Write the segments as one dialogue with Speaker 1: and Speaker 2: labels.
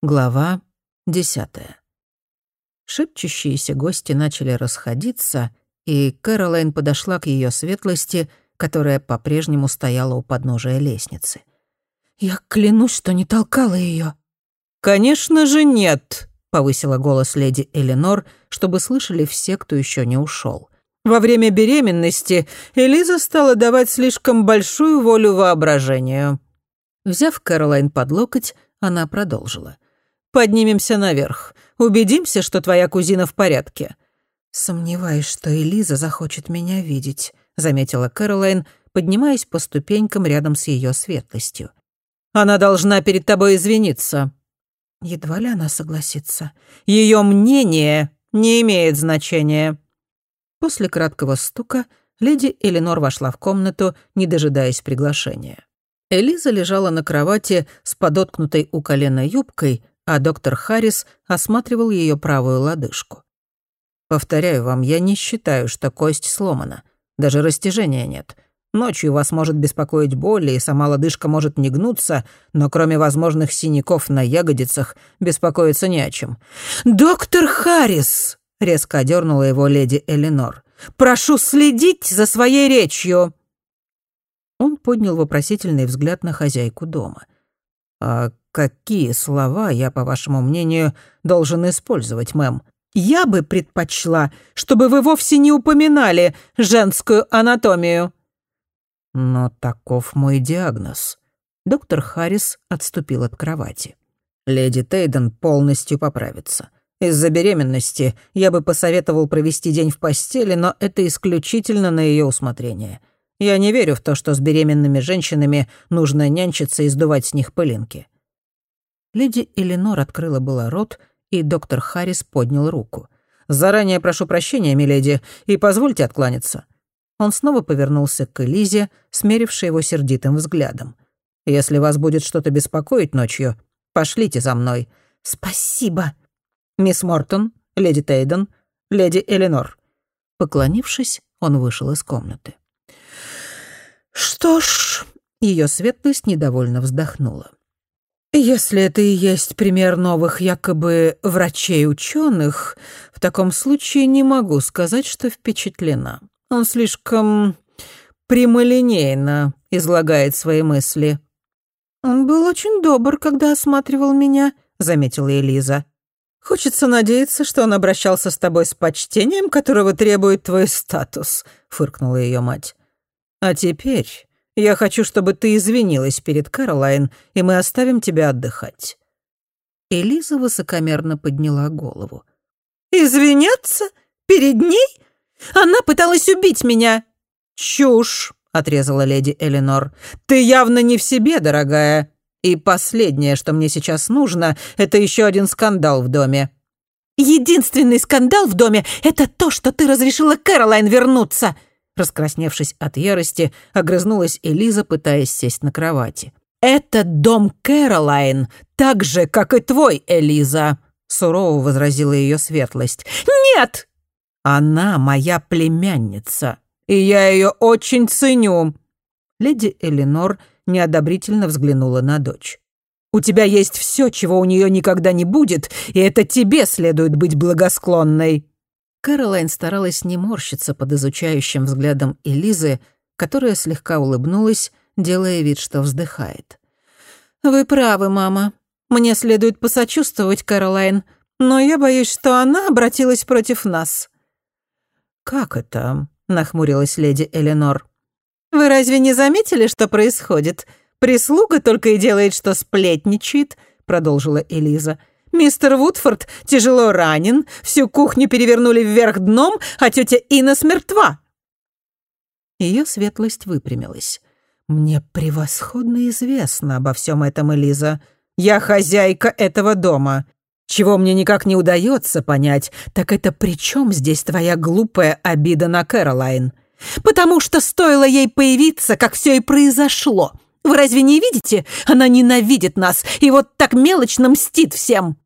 Speaker 1: Глава десятая. Шепчущиеся гости начали расходиться, и Кэролайн подошла к ее светлости, которая по-прежнему стояла у подножия лестницы.
Speaker 2: «Я клянусь, что не толкала ее.
Speaker 1: «Конечно же нет», — повысила голос леди Эленор, чтобы слышали все, кто еще не ушел. «Во время беременности Элиза стала давать слишком большую волю воображению». Взяв Кэролайн под локоть, она продолжила. Поднимемся наверх. Убедимся, что твоя кузина в порядке».
Speaker 2: «Сомневаюсь, что Элиза захочет меня видеть», —
Speaker 1: заметила Кэролайн, поднимаясь по ступенькам рядом с ее светлостью. «Она должна перед тобой извиниться».
Speaker 2: Едва ли она согласится.
Speaker 1: Ее мнение не имеет значения». После краткого стука леди Эленор вошла в комнату, не дожидаясь приглашения. Элиза лежала на кровати с подоткнутой у колена юбкой, а доктор Харрис осматривал ее правую лодыжку. «Повторяю вам, я не считаю, что кость сломана. Даже растяжения нет. Ночью вас может беспокоить боль, и сама лодыжка может не гнуться, но кроме возможных синяков на ягодицах беспокоиться не о чем». «Доктор Харрис!» — резко одернула его леди Эленор. «Прошу следить за своей речью!» Он поднял вопросительный взгляд на хозяйку дома. «А какие слова я, по вашему мнению, должен использовать, мэм? Я бы предпочла, чтобы вы вовсе не упоминали женскую анатомию. Но таков мой диагноз. Доктор Харрис отступил от кровати. Леди Тейден полностью поправится. Из-за беременности я бы посоветовал провести день в постели, но это исключительно на ее усмотрение. Я не верю в то, что с беременными женщинами нужно нянчиться и сдувать с них пылинки. Леди Эленор открыла было рот, и доктор Харрис поднял руку. «Заранее прошу прощения, миледи, и позвольте откланяться». Он снова повернулся к Элизе, смерившей его сердитым взглядом. «Если вас будет что-то беспокоить ночью, пошлите за мной».
Speaker 2: «Спасибо».
Speaker 1: «Мисс Мортон, леди Тейден, леди Эленор». Поклонившись, он вышел из комнаты.
Speaker 2: «Что ж...» — ее светлость недовольно вздохнула.
Speaker 1: Если это и есть пример новых якобы врачей-ученых, в таком случае не могу сказать, что впечатлена. Он слишком прямолинейно излагает свои мысли.
Speaker 2: «Он был очень добр, когда осматривал меня», — заметила Элиза.
Speaker 1: «Хочется надеяться, что он обращался с тобой с почтением, которого требует твой статус», — фыркнула ее мать. «А теперь я хочу, чтобы ты извинилась перед Кэролайн, и мы оставим тебя отдыхать». Элиза высокомерно подняла голову.
Speaker 2: «Извиняться? Перед ней? Она пыталась убить меня!»
Speaker 1: «Чушь!» — отрезала леди Эленор. «Ты явно не в себе, дорогая. И последнее, что мне сейчас нужно, это еще один скандал в доме».
Speaker 2: «Единственный скандал в доме — это то, что ты разрешила Кэролайн вернуться!»
Speaker 1: Раскрасневшись от ярости, огрызнулась Элиза, пытаясь сесть на кровати.
Speaker 2: «Это дом Кэролайн, так же, как и твой, Элиза», —
Speaker 1: сурово возразила ее светлость.
Speaker 2: «Нет!»
Speaker 1: «Она моя племянница, и я ее очень ценю». Леди Эленор неодобрительно взглянула на дочь. «У тебя есть все, чего у нее никогда не будет, и это тебе следует быть благосклонной». Кэролайн старалась не морщиться под изучающим взглядом Элизы, которая слегка улыбнулась, делая вид, что вздыхает.
Speaker 2: «Вы правы, мама. Мне следует посочувствовать Кэролайн, но я боюсь, что она обратилась против нас».
Speaker 1: «Как это?» — нахмурилась леди Эленор.
Speaker 2: «Вы разве не заметили, что происходит? Прислуга только и делает, что сплетничает», — продолжила Элиза. Мистер Вудфорд тяжело ранен, всю кухню перевернули вверх дном, а тетя Инес мертва».
Speaker 1: Ее светлость выпрямилась. «Мне превосходно известно обо всем этом, Элиза. Я хозяйка этого дома. Чего мне никак не удается понять, так это при чем здесь твоя глупая обида на Кэролайн?»
Speaker 2: «Потому что стоило ей появиться, как все и произошло. Вы разве не видите? Она ненавидит нас и вот так мелочно мстит всем!»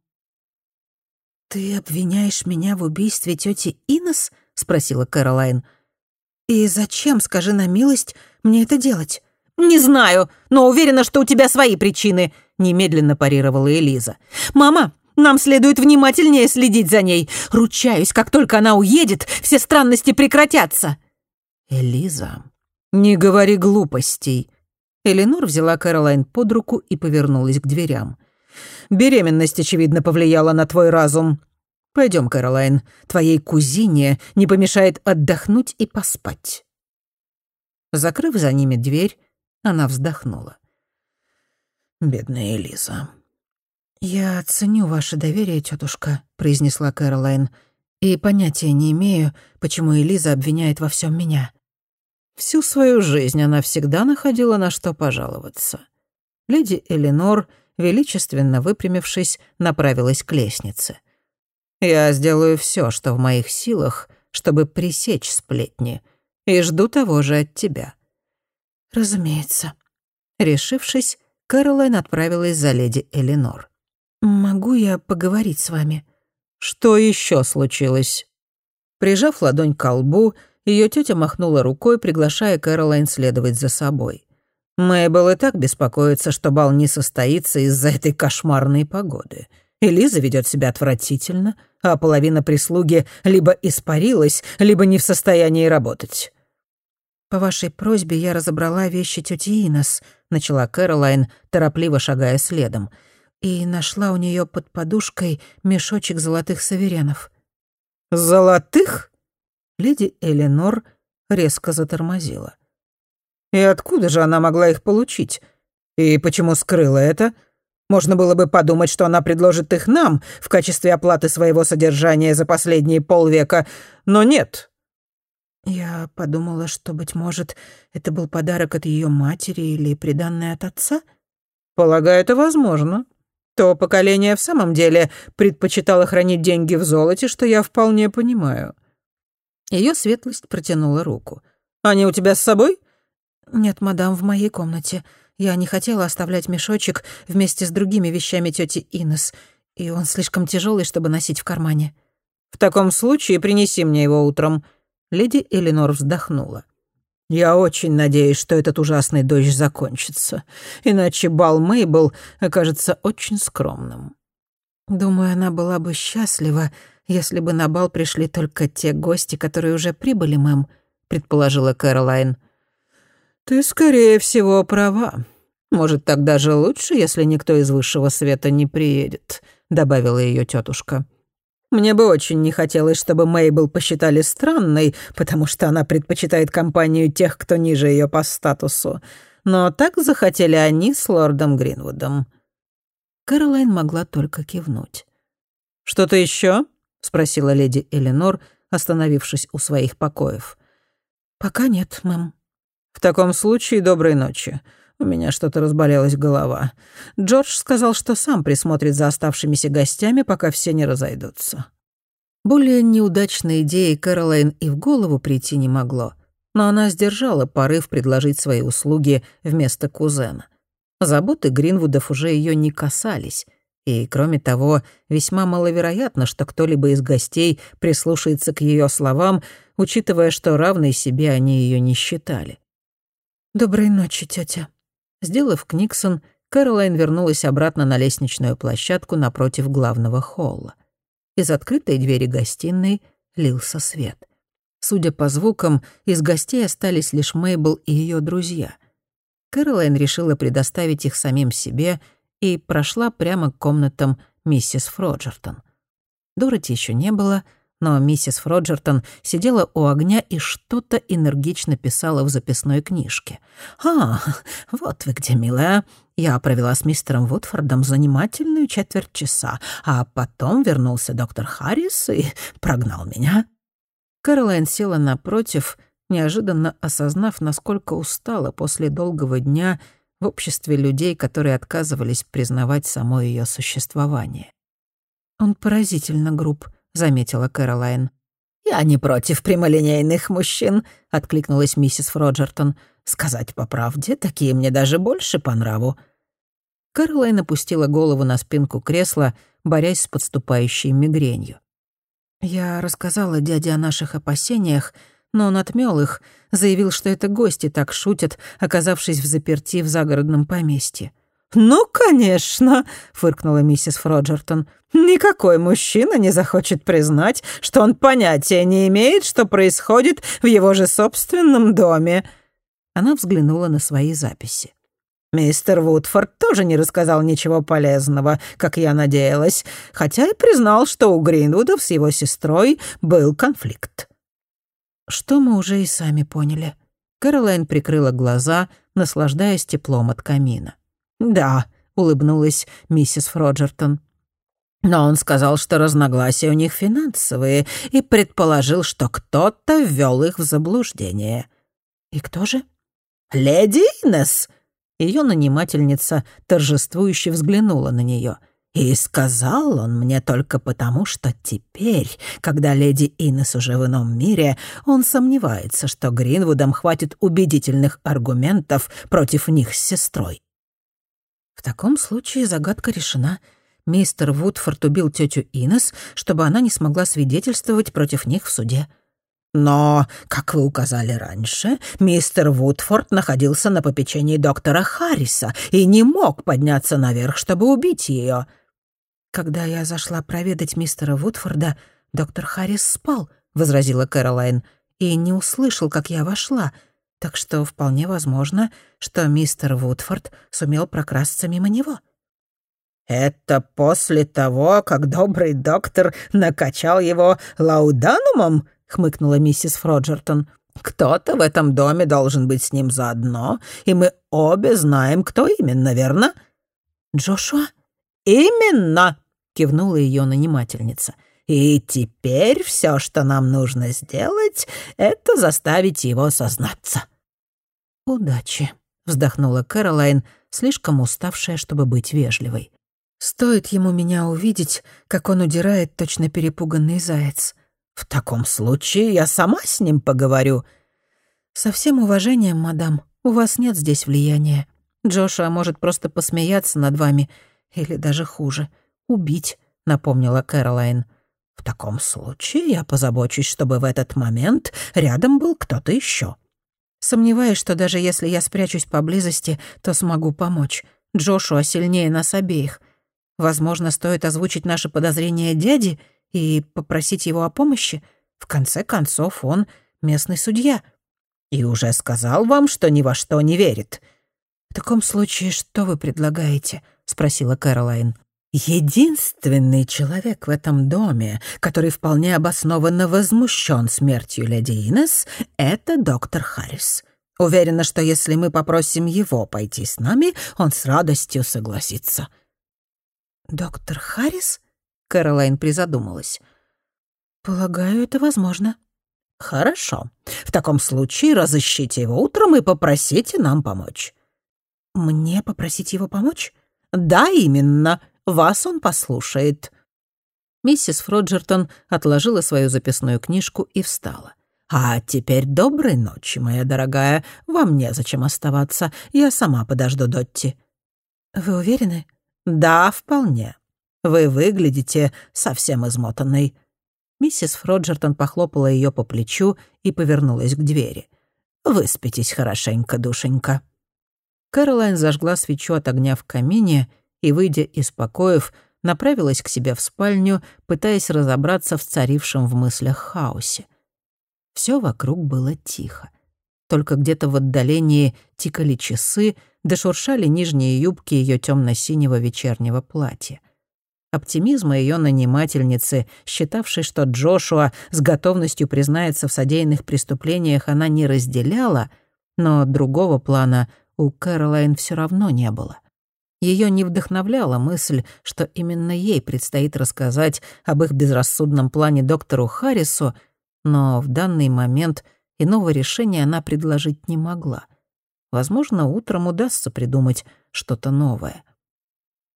Speaker 1: «Ты обвиняешь меня в убийстве тети Инес?» — спросила Кэролайн. «И зачем, скажи на милость, мне это делать?»
Speaker 2: «Не знаю, но уверена, что у тебя свои причины. немедленно парировала Элиза. «Мама, нам следует внимательнее следить за ней. Ручаюсь, как только она уедет, все странности прекратятся».
Speaker 1: «Элиза, не говори глупостей». Эленор взяла Кэролайн под руку и повернулась к дверям. «Беременность, очевидно, повлияла на твой разум. Пойдем, Кэролайн, твоей кузине не помешает отдохнуть и поспать». Закрыв за ними дверь, она вздохнула. «Бедная Элиза».
Speaker 2: «Я ценю ваше доверие, тетушка», — произнесла Кэролайн, «и понятия не имею, почему Элиза обвиняет во всем меня».
Speaker 1: Всю свою жизнь она всегда находила на что пожаловаться. Леди Эленор, величественно выпрямившись, направилась к лестнице. «Я сделаю все, что в моих силах, чтобы пресечь сплетни», и жду того же от тебя».
Speaker 2: «Разумеется».
Speaker 1: Решившись, Кэролайн отправилась за леди Эленор.
Speaker 2: «Могу я поговорить с вами?»
Speaker 1: «Что еще случилось?» Прижав ладонь к лбу, ее тетя махнула рукой, приглашая Кэролайн следовать за собой. Мэйбл и так беспокоится, что бал не состоится из-за этой кошмарной погоды. Элиза ведет себя отвратительно, а половина прислуги либо испарилась, либо не в состоянии работать.
Speaker 2: «По вашей просьбе я разобрала вещи тети Инес», — начала Кэролайн, торопливо шагая следом, «и нашла у нее под подушкой мешочек золотых саверенов».
Speaker 1: «Золотых?» Леди Эленор резко затормозила. «И откуда же она могла их получить? И почему скрыла это?» Можно было бы подумать, что она предложит их нам в качестве оплаты своего содержания за последние полвека, но нет.
Speaker 2: Я подумала, что, быть может, это был подарок от ее матери или приданное от отца.
Speaker 1: Полагаю, это возможно. То поколение в самом деле предпочитало хранить деньги в золоте, что я вполне понимаю. Ее светлость протянула руку. «Они у тебя с собой?»
Speaker 2: «Нет, мадам, в моей комнате. Я не хотела оставлять мешочек вместе с другими вещами тети Инес, и он слишком тяжелый, чтобы носить в кармане.
Speaker 1: В таком случае принеси мне его утром. Леди Эленор вздохнула. Я очень надеюсь, что этот ужасный дождь закончится, иначе бал Мейбл окажется очень скромным.
Speaker 2: Думаю, она была бы счастлива, если бы на бал пришли только те гости, которые уже прибыли, мэм, предположила Кэролайн.
Speaker 1: «Ты, скорее всего, права. Может, так даже лучше, если никто из высшего света не приедет», — добавила ее тетушка. «Мне бы очень не хотелось, чтобы Мейбл посчитали странной, потому что она предпочитает компанию тех, кто ниже ее по статусу. Но так захотели они с лордом Гринвудом». Кэролайн могла только кивнуть. «Что-то еще? Спросила леди Эленор, остановившись у своих покоев.
Speaker 2: «Пока нет, мэм»,
Speaker 1: «В таком случае доброй ночи. У меня что-то разболелась голова. Джордж сказал, что сам присмотрит за оставшимися гостями, пока все не разойдутся». Более неудачной идеи Кэролайн и в голову прийти не могло, но она сдержала порыв предложить свои услуги вместо кузена. Заботы Гринвудов уже ее не касались, и, кроме того, весьма маловероятно, что кто-либо из гостей прислушается к ее словам, учитывая, что равной себе они ее не считали.
Speaker 2: «Доброй ночи, тетя».
Speaker 1: Сделав книксон, Кэролайн вернулась обратно на лестничную площадку напротив главного холла. Из открытой двери гостиной лился свет. Судя по звукам, из гостей остались лишь Мейбл и ее друзья. Кэролайн решила предоставить их самим себе и прошла прямо к комнатам миссис Фроджертон. Дороти еще не было — но миссис Фроджертон сидела у огня и что-то энергично писала в записной книжке. «А, вот вы где, милая. Я провела с мистером Вудфордом занимательную четверть часа, а потом вернулся доктор Харрис и прогнал меня». Кэролайн села напротив, неожиданно осознав, насколько устала после долгого дня в обществе людей, которые отказывались признавать само ее существование.
Speaker 2: «Он поразительно груб», — заметила Кэролайн.
Speaker 1: «Я не против прямолинейных мужчин», — откликнулась миссис Фроджертон. «Сказать по правде, такие мне даже больше по нраву». Кэролайн опустила голову на спинку кресла, борясь с подступающей мигренью.
Speaker 2: «Я рассказала дяде о наших опасениях, но он отмёл их, заявил, что это гости так шутят, оказавшись в заперти в загородном поместье. «Ну, конечно», — фыркнула миссис Фроджертон. «Никакой мужчина не захочет признать, что он понятия не имеет, что происходит в его же собственном доме». Она взглянула на свои записи. Мистер Вудфорд тоже не рассказал ничего полезного, как я надеялась, хотя и признал, что у Гринвудов с его сестрой был конфликт. Что мы уже и сами поняли. Кэролайн прикрыла глаза, наслаждаясь теплом от камина. «Да», — улыбнулась миссис Фроджертон. Но он сказал, что разногласия у них финансовые, и предположил, что кто-то ввел их в заблуждение. «И кто же?» «Леди Инесс!» Ее нанимательница торжествующе взглянула на нее. «И сказал он мне только потому, что теперь, когда леди Инес уже в ином мире, он сомневается, что Гринвудам хватит убедительных аргументов против них с сестрой». В таком случае загадка решена. Мистер Вудфорд убил тетю Инес, чтобы она не смогла свидетельствовать против них в суде. Но, как вы указали раньше, мистер Вудфорд находился на попечении доктора Харриса и не мог подняться наверх, чтобы убить ее. Когда я зашла проведать мистера Вудфорда, доктор Харрис спал, возразила Кэролайн, и не услышал, как я вошла. Так что вполне возможно, что мистер Вудфорд сумел прокрасться мимо него. «Это после того, как добрый доктор накачал его лауданумом?» хмыкнула миссис Фроджертон. «Кто-то в этом доме должен быть с ним заодно, и мы обе знаем, кто именно, верно?» «Джошуа?» «Именно!» — кивнула ее нанимательница. «И теперь все, что нам нужно сделать, это заставить его сознаться». «Удачи», — вздохнула Кэролайн, слишком уставшая, чтобы быть вежливой. «Стоит ему меня увидеть, как он удирает, точно перепуганный заяц. «В таком случае я сама с ним поговорю». «Со всем уважением, мадам, у вас нет здесь влияния. Джошуа может просто посмеяться над вами, или даже хуже, убить», — напомнила Кэролайн. «В таком случае я позабочусь, чтобы в этот момент рядом был кто-то еще. Сомневаюсь, что даже если я спрячусь поблизости, то смогу помочь. Джошуа сильнее нас обеих. Возможно, стоит озвучить наши подозрения дяде — и попросить его о помощи? В конце концов, он местный судья. И уже сказал вам, что ни во что не верит. «В таком случае, что вы предлагаете?» — спросила Кэролайн. «Единственный человек в этом доме, который вполне обоснованно возмущен смертью леди Инес, это доктор Харрис. Уверена, что если мы попросим его пойти с нами, он с радостью согласится». «Доктор Харрис?» Кэролайн призадумалась. «Полагаю, это возможно». «Хорошо. В таком случае разыщите его утром и попросите нам помочь». «Мне попросить его помочь?» «Да, именно. Вас он послушает». Миссис Фроджертон отложила свою записную книжку и встала. «А теперь доброй ночи, моя дорогая. Вам незачем оставаться. Я сама подожду Дотти». «Вы уверены?» «Да, вполне». Вы выглядите совсем измотанной». Миссис Фроджертон похлопала ее по плечу и повернулась к двери. «Выспитесь хорошенько, душенька». Кэролайн зажгла свечу от огня в камине и, выйдя из покоев, направилась к себе в спальню, пытаясь разобраться в царившем в мыслях хаосе. Все вокруг было тихо. Только где-то в отдалении тикали часы, да шуршали нижние юбки ее темно синего вечернего платья. Оптимизма ее нанимательницы, считавшей, что Джошуа с готовностью признается в содеянных преступлениях, она не разделяла, но другого плана у Кэролайн все равно не было. Ее не вдохновляла мысль, что именно ей предстоит рассказать об их безрассудном плане доктору Харрису, но в данный момент иного решения она предложить не могла. Возможно, утром удастся придумать что-то новое.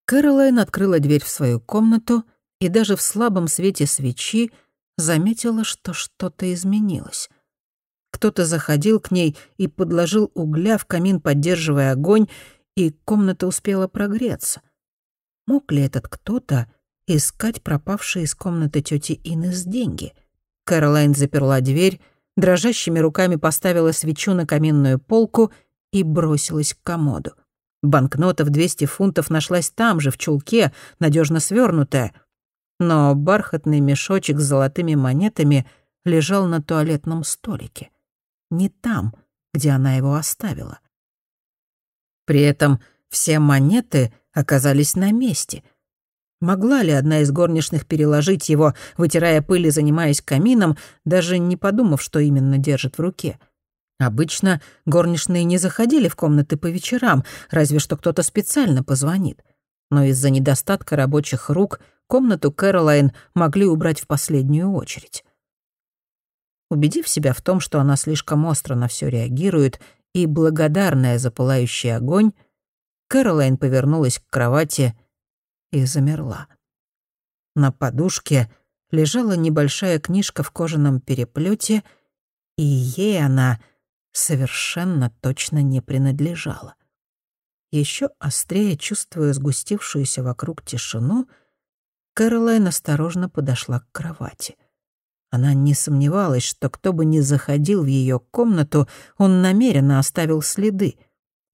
Speaker 2: Кэролайн открыла дверь в свою комнату и даже в слабом свете свечи заметила, что что-то изменилось. Кто-то заходил к ней и подложил угля в камин, поддерживая огонь, и комната успела прогреться. Мог ли этот кто-то искать пропавшие из комнаты тети Инес деньги? Кэролайн заперла дверь, дрожащими руками поставила свечу на каминную полку и бросилась к комоду.
Speaker 1: Банкнота в 200 фунтов нашлась там же, в чулке, надежно свернутая. Но бархатный мешочек с золотыми монетами лежал на туалетном столике. Не там, где она его оставила. При этом все монеты оказались на месте. Могла ли одна из горничных переложить его, вытирая пыль и занимаясь камином, даже не подумав, что именно держит в руке? Обычно горничные не заходили в комнаты по вечерам, разве что кто-то специально позвонит. Но из-за недостатка рабочих рук комнату Кэролайн могли убрать в последнюю очередь. Убедив себя в том, что она слишком остро на все реагирует и благодарная за пылающий огонь, Кэролайн повернулась к кровати и замерла. На подушке лежала небольшая книжка в кожаном переплете, и ей она совершенно точно не принадлежала. Еще острее чувствуя сгустившуюся вокруг тишину, Кэролайн осторожно подошла к кровати — она не сомневалась, что кто бы ни заходил в ее комнату, он намеренно оставил следы.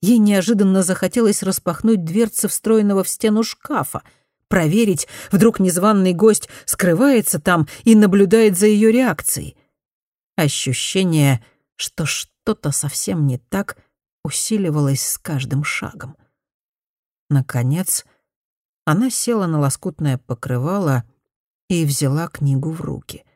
Speaker 1: Ей неожиданно захотелось распахнуть дверцы встроенного в стену шкафа, проверить, вдруг незваный гость скрывается там и наблюдает за ее реакцией. Ощущение, что что-то совсем не так, усиливалось с каждым шагом. Наконец, она села на лоскутное покрывало и взяла книгу в руки —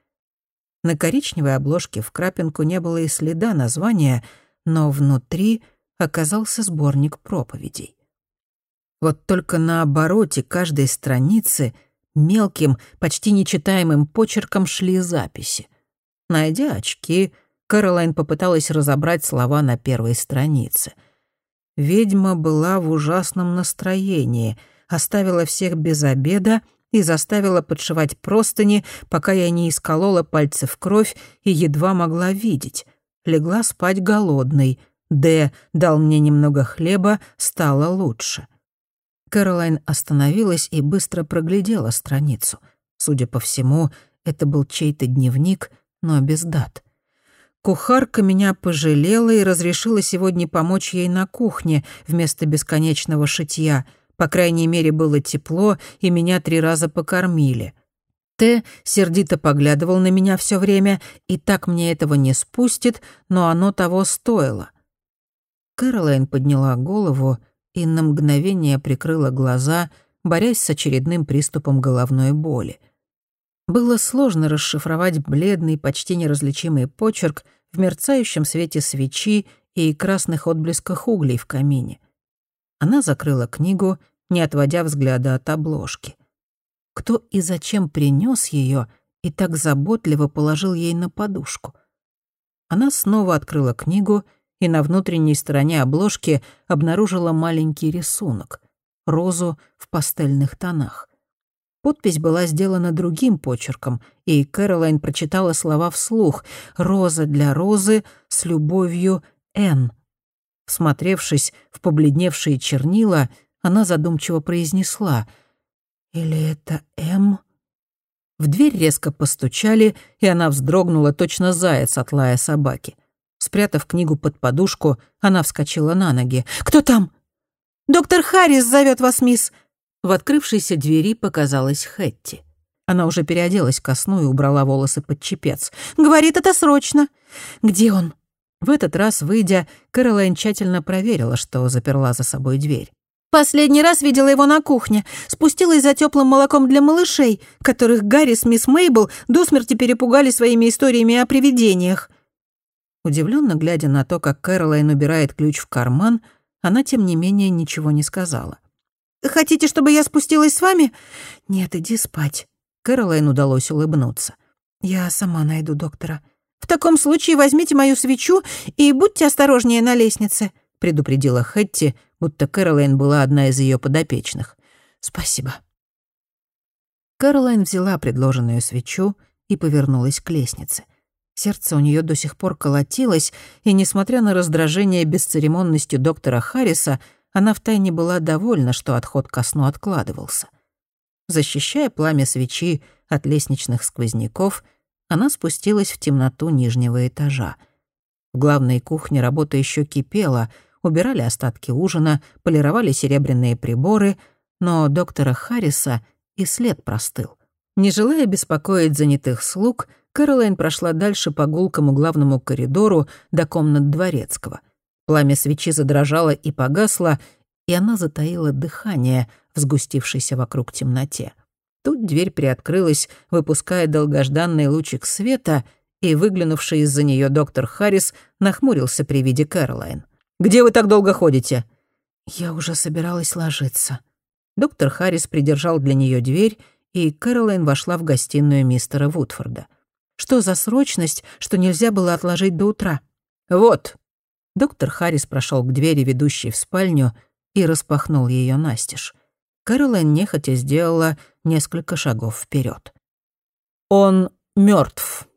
Speaker 1: на коричневой обложке в крапинку не было и следа названия, но внутри оказался сборник проповедей. Вот только на обороте каждой страницы мелким, почти нечитаемым почерком шли записи. Найдя очки, Каролайн попыталась разобрать слова на первой странице. Ведьма была в ужасном настроении, оставила всех без обеда — и заставила подшивать простыни, пока я не исколола пальцы в кровь и едва могла видеть. Легла спать голодной. Д дал мне немного хлеба, стало лучше. Кэролайн остановилась и быстро проглядела страницу. Судя по всему, это был чей-то дневник, но без дат. Кухарка меня пожалела и разрешила сегодня помочь ей на кухне вместо бесконечного шитья — по крайней мере, было тепло, и меня три раза покормили. Т сердито поглядывал на меня все время, и так мне этого не спустит, но оно того стоило. Кэролайн подняла голову и на мгновение прикрыла глаза, борясь с очередным приступом головной боли. Было сложно расшифровать бледный, почти неразличимый почерк в мерцающем свете свечи и красных отблесках углей в камине. Она закрыла книгу, не отводя взгляда от обложки. Кто и зачем принес ее и так заботливо положил ей на подушку? Она снова открыла книгу и на внутренней стороне обложки обнаружила маленький рисунок — розу в пастельных тонах. Подпись была сделана другим почерком, и Кэролайн прочитала слова вслух «Роза для розы с любовью Н». Всмотревшись в побледневшие чернила, она задумчиво произнесла «Или это М?» В дверь резко постучали, и она вздрогнула точно заяц от лая собаки. Спрятав книгу под подушку, она вскочила на ноги. «Кто там?» «Доктор Харрис зовет вас, мисс!» В открывшейся двери показалась Хэтти. Она уже переоделась ко сну и убрала волосы под чепец. «Говорит, это срочно!» «Где он?» В этот раз, выйдя, Кэролайн тщательно проверила, что заперла за собой дверь. «Последний раз видела его на кухне. Спустилась за теплым молоком для малышей, которых Гарри с мисс Мейбл до смерти перепугали своими историями о привидениях». Удивленно глядя на то, как Кэролайн убирает ключ в карман, она, тем не менее, ничего не сказала. «Хотите, чтобы я спустилась с вами?» «Нет, иди спать». Кэролайн удалось улыбнуться. «Я сама найду доктора». «В таком случае возьмите мою свечу и будьте осторожнее на лестнице», — предупредила Хэтти, будто Кэролайн была одна из ее подопечных. «Спасибо». Кэролайн взяла предложенную свечу и повернулась к лестнице. Сердце у нее до сих пор колотилось, и, несмотря на раздражение бесцеремонностью доктора Харриса, она втайне была довольна, что отход ко сну откладывался. Защищая пламя свечи от лестничных сквозняков — она спустилась в темноту нижнего этажа. В главной кухне работа еще кипела, убирали остатки ужина, полировали серебряные приборы, но доктора Харриса и след простыл. Не желая беспокоить занятых слуг, Кэролайн прошла дальше по гулкому главному коридору до комнат дворецкого. Пламя свечи задрожало и погасло, и она затаила дыхание в сгустившейся вокруг темноте. Тут дверь приоткрылась, выпуская долгожданный лучик света, и выглянувший из-за нее доктор Харрис нахмурился при виде Кэролайн. «Где вы так долго ходите?»
Speaker 2: «Я уже собиралась ложиться».
Speaker 1: Доктор Харрис придержал для нее дверь, и Кэролайн вошла в гостиную мистера Вудфорда. «Что за срочность, что нельзя было отложить до утра?» «Вот». Доктор Харрис прошел к двери, ведущей в спальню, и распахнул ее настежь. Кэролайн нехотя сделала несколько шагов вперед. «Он мертв.